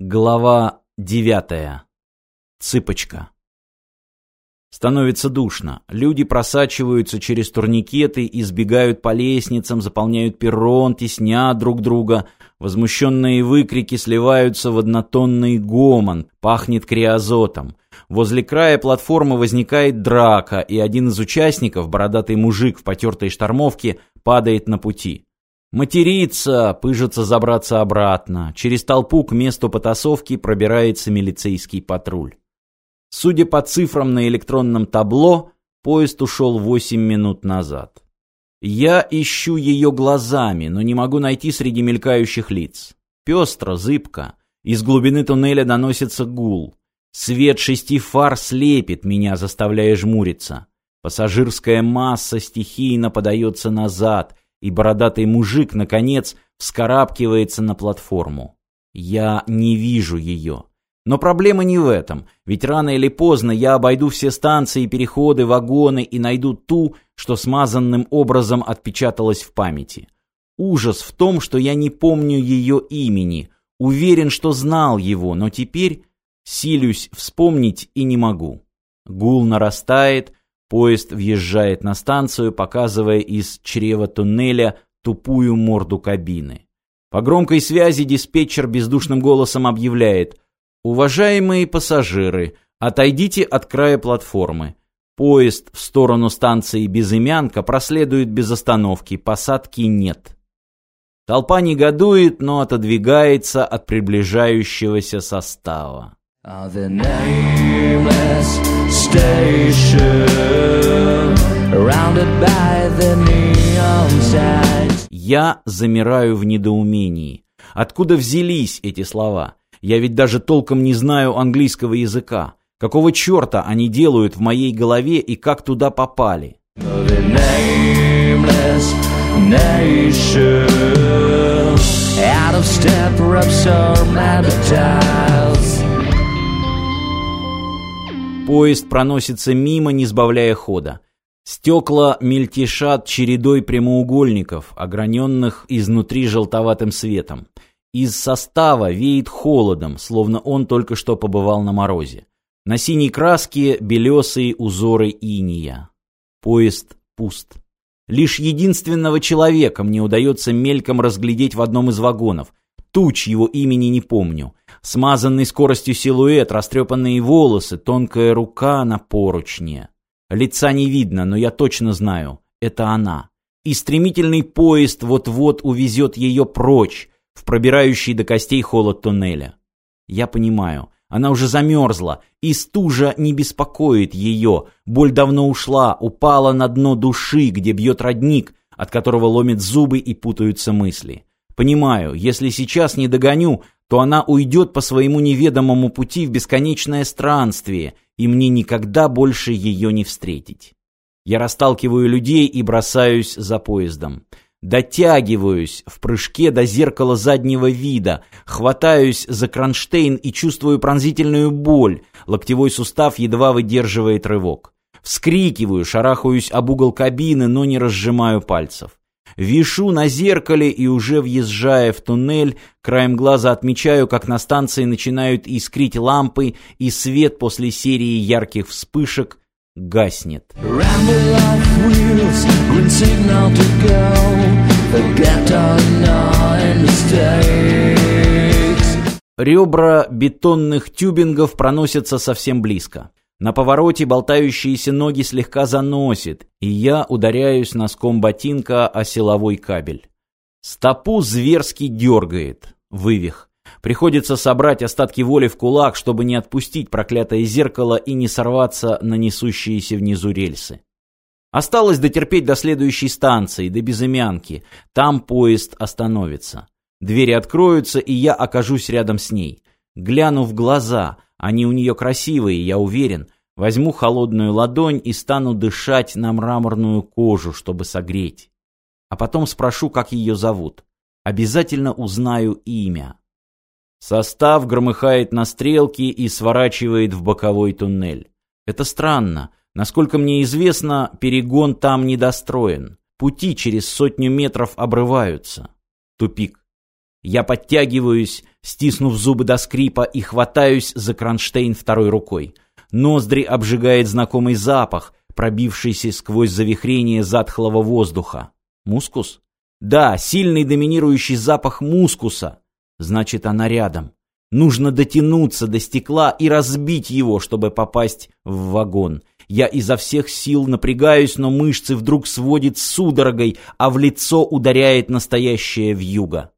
Глава девятая. Цыпочка. Становится душно. Люди просачиваются через турникеты, избегают по лестницам, заполняют перрон, теснят друг друга. Возмущенные выкрики сливаются в однотонный гомон, пахнет криозотом. Возле края платформы возникает драка, и один из участников, бородатый мужик в потертой штормовке, падает на пути. Материться, пыжится забраться обратно. Через толпу к месту потасовки пробирается милицейский патруль. Судя по цифрам на электронном табло, поезд ушел 8 минут назад. Я ищу ее глазами, но не могу найти среди мелькающих лиц. Пестро, зыбко. Из глубины туннеля доносится гул. Свет шести фар слепит меня, заставляя жмуриться. Пассажирская масса стихийно подается назад, и бородатый мужик, наконец, вскарабкивается на платформу. Я не вижу ее. Но проблема не в этом, ведь рано или поздно я обойду все станции, переходы, вагоны и найду ту, что смазанным образом отпечаталась в памяти. Ужас в том, что я не помню ее имени, уверен, что знал его, но теперь силюсь вспомнить и не могу. Гул нарастает, Поезд въезжает на станцию, показывая из чрева туннеля тупую морду кабины. По громкой связи диспетчер бездушным голосом объявляет «Уважаемые пассажиры, отойдите от края платформы. Поезд в сторону станции Безымянка проследует без остановки, посадки нет». Толпа негодует, но отодвигается от приближающегося состава. The nameless station, by the neon signs. Я замираю в недоумении. Откуда взялись эти слова? Я ведь даже толком не знаю английского языка. Какого черта они делают в моей голове и как туда попали? The nameless nation, out of step, Поезд проносится мимо, не сбавляя хода. Стекла мельтешат чередой прямоугольников, ограненных изнутри желтоватым светом. Из состава веет холодом, словно он только что побывал на морозе. На синей краске белесые узоры иния. Поезд пуст. Лишь единственного человека мне удается мельком разглядеть в одном из вагонов. Туч его имени не помню. Смазанный скоростью силуэт, растрепанные волосы, тонкая рука на поручне. Лица не видно, но я точно знаю, это она. И стремительный поезд вот-вот увезет ее прочь, в пробирающий до костей холод туннеля. Я понимаю, она уже замерзла, и стужа не беспокоит ее. Боль давно ушла, упала на дно души, где бьет родник, от которого ломит зубы и путаются мысли. Понимаю, если сейчас не догоню, то она уйдет по своему неведомому пути в бесконечное странствие, и мне никогда больше ее не встретить. Я расталкиваю людей и бросаюсь за поездом. Дотягиваюсь в прыжке до зеркала заднего вида, хватаюсь за кронштейн и чувствую пронзительную боль. Локтевой сустав едва выдерживает рывок. Вскрикиваю, шарахаюсь об угол кабины, но не разжимаю пальцев. Вишу на зеркале и уже въезжая в туннель, краем глаза отмечаю, как на станции начинают искрить лампы, и свет после серии ярких вспышек гаснет. Ребра бетонных тюбингов проносятся совсем близко. На повороте болтающиеся ноги слегка заносит, и я ударяюсь носком ботинка о силовой кабель. Стопу зверски дергает. Вывих. Приходится собрать остатки воли в кулак, чтобы не отпустить проклятое зеркало и не сорваться на несущиеся внизу рельсы. Осталось дотерпеть до следующей станции, до Безымянки. Там поезд остановится. Двери откроются, и я окажусь рядом с ней. Гляну в глаза — они у нее красивые, я уверен. Возьму холодную ладонь и стану дышать на мраморную кожу, чтобы согреть. А потом спрошу, как ее зовут. Обязательно узнаю имя. Состав громыхает на стрелке и сворачивает в боковой туннель. Это странно. Насколько мне известно, перегон там недостроен. Пути через сотню метров обрываются. Тупик. Я подтягиваюсь, стиснув зубы до скрипа, и хватаюсь за кронштейн второй рукой. Ноздри обжигает знакомый запах, пробившийся сквозь завихрение затхлого воздуха. Мускус? Да, сильный доминирующий запах мускуса. Значит, она рядом. Нужно дотянуться до стекла и разбить его, чтобы попасть в вагон. Я изо всех сил напрягаюсь, но мышцы вдруг сводит судорогой, а в лицо ударяет настоящая вьюга.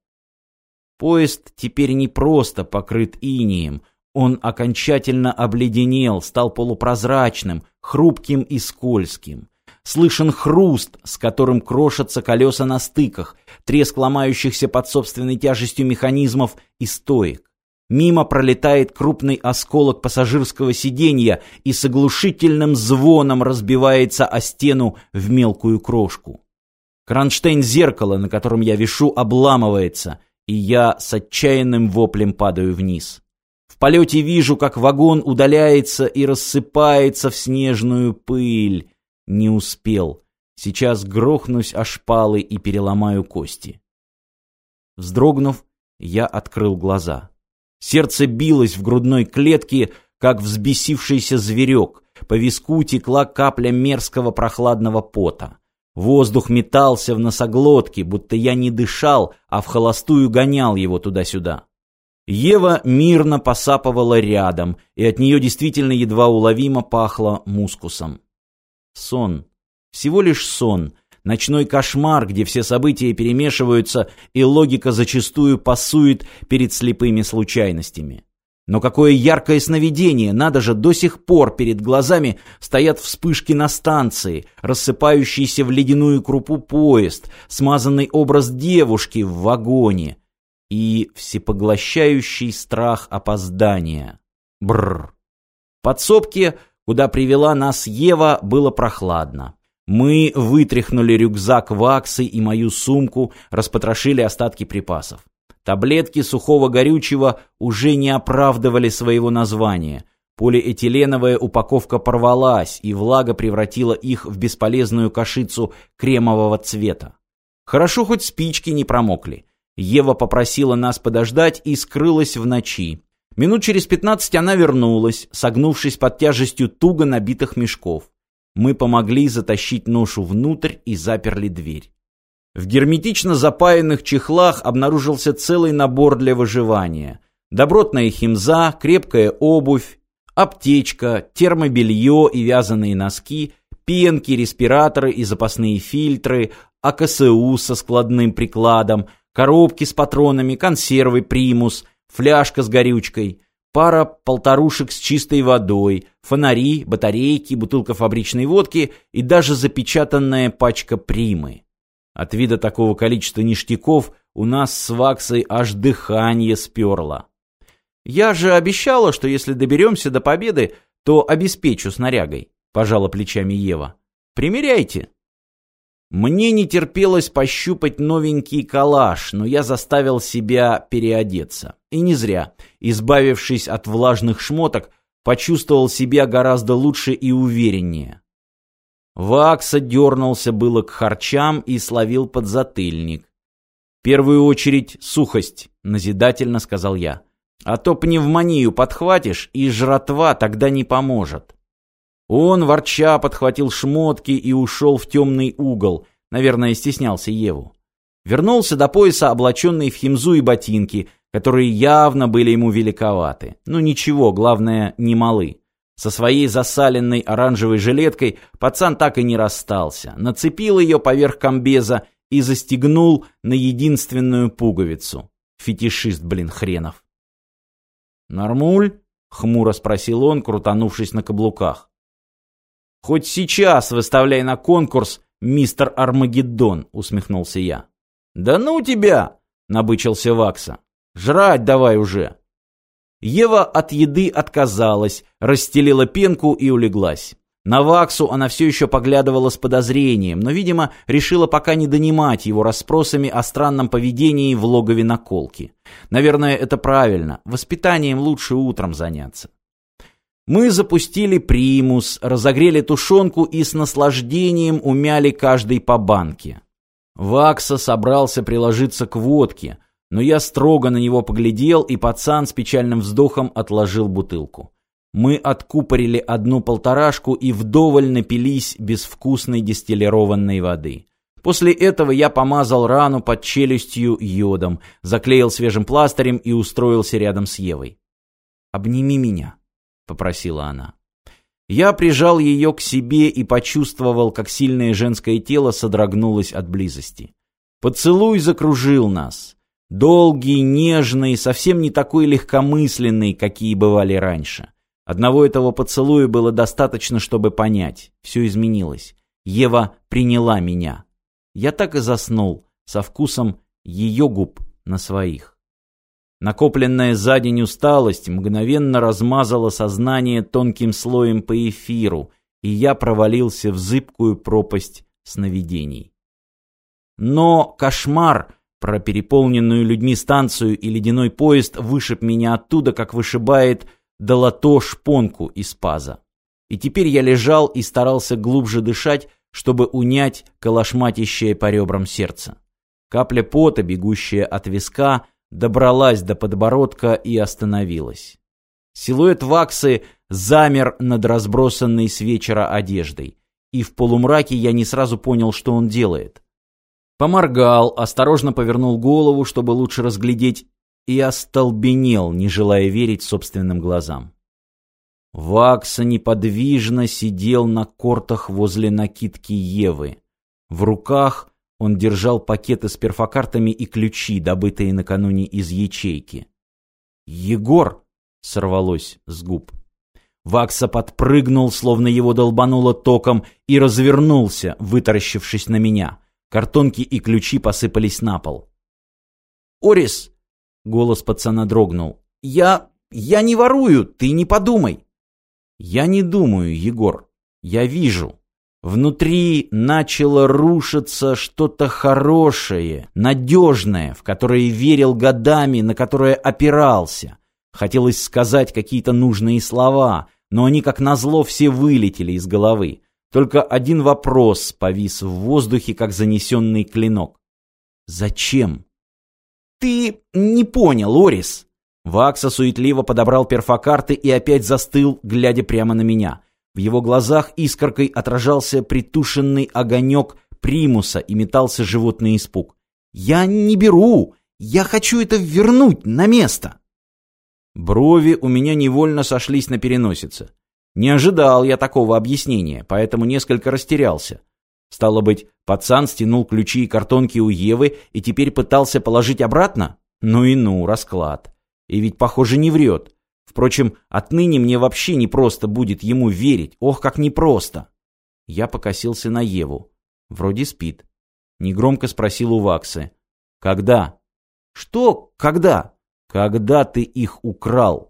Поезд теперь не просто покрыт инием. Он окончательно обледенел, стал полупрозрачным, хрупким и скользким. Слышен хруст, с которым крошатся колеса на стыках, треск ломающихся под собственной тяжестью механизмов и стоек. Мимо пролетает крупный осколок пассажирского сиденья и с оглушительным звоном разбивается о стену в мелкую крошку. Кронштейн зеркала, на котором я вишу, обламывается, и я с отчаянным воплем падаю вниз. В полете вижу, как вагон удаляется и рассыпается в снежную пыль. Не успел. Сейчас грохнусь о шпалы и переломаю кости. Вздрогнув, я открыл глаза. Сердце билось в грудной клетке, как взбесившийся зверек. По виску текла капля мерзкого прохладного пота. Воздух метался в носоглотке, будто я не дышал, а в холостую гонял его туда-сюда. Ева мирно посапывала рядом, и от нее действительно едва уловимо пахло мускусом. Сон. Всего лишь сон, ночной кошмар, где все события перемешиваются и логика зачастую пасует перед слепыми случайностями. Но какое яркое сновидение! Надо же, до сих пор перед глазами стоят вспышки на станции, рассыпающийся в ледяную крупу поезд, смазанный образ девушки в вагоне и всепоглощающий страх опоздания. Бррр. В подсобке, куда привела нас Ева, было прохладно. Мы вытряхнули рюкзак ваксы и мою сумку, распотрошили остатки припасов. Таблетки сухого горючего уже не оправдывали своего названия. Полиэтиленовая упаковка порвалась, и влага превратила их в бесполезную кашицу кремового цвета. Хорошо хоть спички не промокли. Ева попросила нас подождать и скрылась в ночи. Минут через пятнадцать она вернулась, согнувшись под тяжестью туго набитых мешков. Мы помогли затащить ношу внутрь и заперли дверь. В герметично запаянных чехлах обнаружился целый набор для выживания. Добротная химза, крепкая обувь, аптечка, термобелье и вязаные носки, пенки, респираторы и запасные фильтры, АКСУ со складным прикладом, коробки с патронами, консервы «Примус», фляжка с горючкой – пара полторушек с чистой водой, фонари, батарейки, бутылка фабричной водки и даже запечатанная пачка примы. От вида такого количества ништяков у нас с Ваксой аж дыхание сперло. Я же обещала, что если доберемся до победы, то обеспечу снарягой, пожала плечами Ева. Примеряйте. Мне не терпелось пощупать новенький калаш, но я заставил себя переодеться. И не зря. Избавившись от влажных шмоток, почувствовал себя гораздо лучше и увереннее. Вакса дернулся было к харчам и словил подзатыльник. «В первую очередь сухость», — назидательно сказал я. «А то пневмонию подхватишь, и жратва тогда не поможет». Он, ворча, подхватил шмотки и ушел в темный угол. Наверное, стеснялся Еву. Вернулся до пояса, облаченный в химзу и ботинки, которые явно были ему великоваты. Ну ничего, главное, не малы. Со своей засаленной оранжевой жилеткой пацан так и не расстался. Нацепил ее поверх комбеза и застегнул на единственную пуговицу. Фетишист, блин, хренов. «Нормуль?» — хмуро спросил он, крутанувшись на каблуках. «Хоть сейчас выставляй на конкурс, мистер Армагеддон», — усмехнулся я. «Да ну тебя!» — набычился Вакса. «Жрать давай уже!» Ева от еды отказалась, расстелила пенку и улеглась. На Ваксу она все еще поглядывала с подозрением, но, видимо, решила пока не донимать его расспросами о странном поведении в логове наколки. Наверное, это правильно. Воспитанием лучше утром заняться. Мы запустили примус, разогрели тушенку и с наслаждением умяли каждый по банке. Вакса собрался приложиться к водке, Но я строго на него поглядел, и пацан с печальным вздохом отложил бутылку. Мы откупорили одну полторашку и вдоволь напились безвкусной дистиллированной воды. После этого я помазал рану под челюстью йодом, заклеил свежим пластырем и устроился рядом с Евой. «Обними меня», — попросила она. Я прижал ее к себе и почувствовал, как сильное женское тело содрогнулось от близости. Поцелуй закружил нас. Долгий, нежный, совсем не такой легкомысленный, какие бывали раньше. Одного этого поцелуя было достаточно, чтобы понять. Все изменилось. Ева приняла меня. Я так и заснул, со вкусом ее губ на своих. Накопленная за день усталость мгновенно размазала сознание тонким слоем по эфиру, и я провалился в зыбкую пропасть сновидений. Но кошмар про переполненную людьми станцию и ледяной поезд вышиб меня оттуда, как вышибает долото шпонку из паза. И теперь я лежал и старался глубже дышать, чтобы унять колошматящее по ребрам сердце. Капля пота, бегущая от виска, добралась до подбородка и остановилась. Силуэт ваксы замер над разбросанной с вечера одеждой, и в полумраке я не сразу понял, что он делает. Поморгал, осторожно повернул голову, чтобы лучше разглядеть, и остолбенел, не желая верить собственным глазам. Вакса неподвижно сидел на кортах возле накидки Евы. В руках он держал пакеты с перфокартами и ключи, добытые накануне из ячейки. «Егор!» — сорвалось с губ. Вакса подпрыгнул, словно его долбануло током, и развернулся, вытаращившись на меня. Картонки и ключи посыпались на пол. «Орис!» — голос пацана дрогнул. «Я... я не ворую, ты не подумай!» Я не думаю, Егор. Я вижу. Внутри начало рушиться что-то хорошее, надежное, в которое верил годами, на которое опирался. Хотелось сказать какие-то нужные слова, но они, как назло, все вылетели из головы. Только один вопрос повис в воздухе, как занесенный клинок. «Зачем?» «Ты не понял, Орис!» Вакса суетливо подобрал перфокарты и опять застыл, глядя прямо на меня. В его глазах искоркой отражался притушенный огонек примуса и метался животный испуг. «Я не беру! Я хочу это вернуть на место!» Брови у меня невольно сошлись на переносице. Не ожидал я такого объяснения, поэтому несколько растерялся. Стало быть, пацан стянул ключи и картонки у Евы и теперь пытался положить обратно? Ну и ну, расклад. И ведь, похоже, не врет. Впрочем, отныне мне вообще не просто будет ему верить. Ох, как непросто. Я покосился на Еву. Вроде спит. Негромко спросил у Ваксы. Когда? Что? Когда? Когда ты их украл?